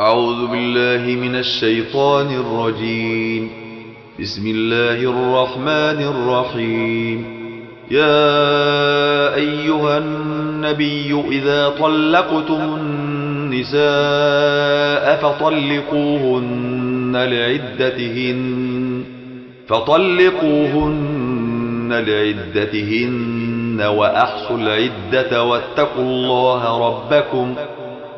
أعوذ بالله من الشيطان الرجيم. بسم الله الرحمن الرحيم. يا أيها النبي إذا طلقتم النساء فطلقوهن لعدتهن فطلقوهن لعدتهن وأحصوا العدة واتقوا الله ربكم.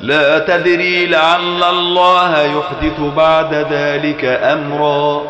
لا تدري لعل الله يحدث بعد ذلك أمرا.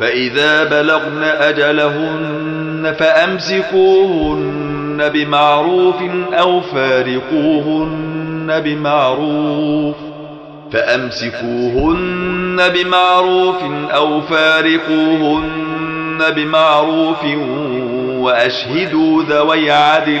فإذا بلغن أجلهن فأمسكوهن بمعروف أو فارقوهن بمعروف. فأمسكوهن بمعروف أو فارقوهن بمعروف وأشهدوا ذوي عدل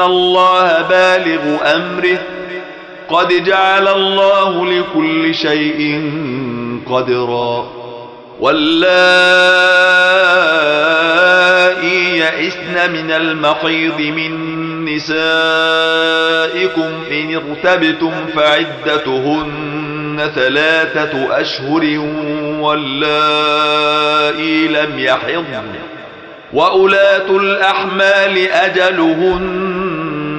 الله بالغ أمره قد جعل الله لكل شيء قدرا واللائي يئسن من المخيض من نسائكم إن ارتبتم فعدتهن ثلاثة أشهر واللائي لم يحضن وأولاة الأحمال أجلهن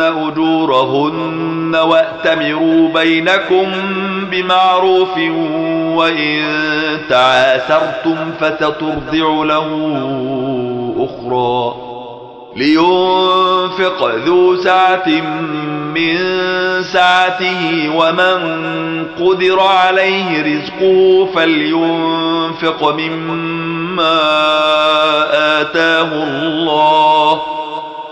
أجورهن وأتمروا بينكم بمعروف وإن تعاثرتم فتترضع له أخرى لينفق ذو سعة من سعته ومن قدر عليه رزقه فلينفق مما آتاه الله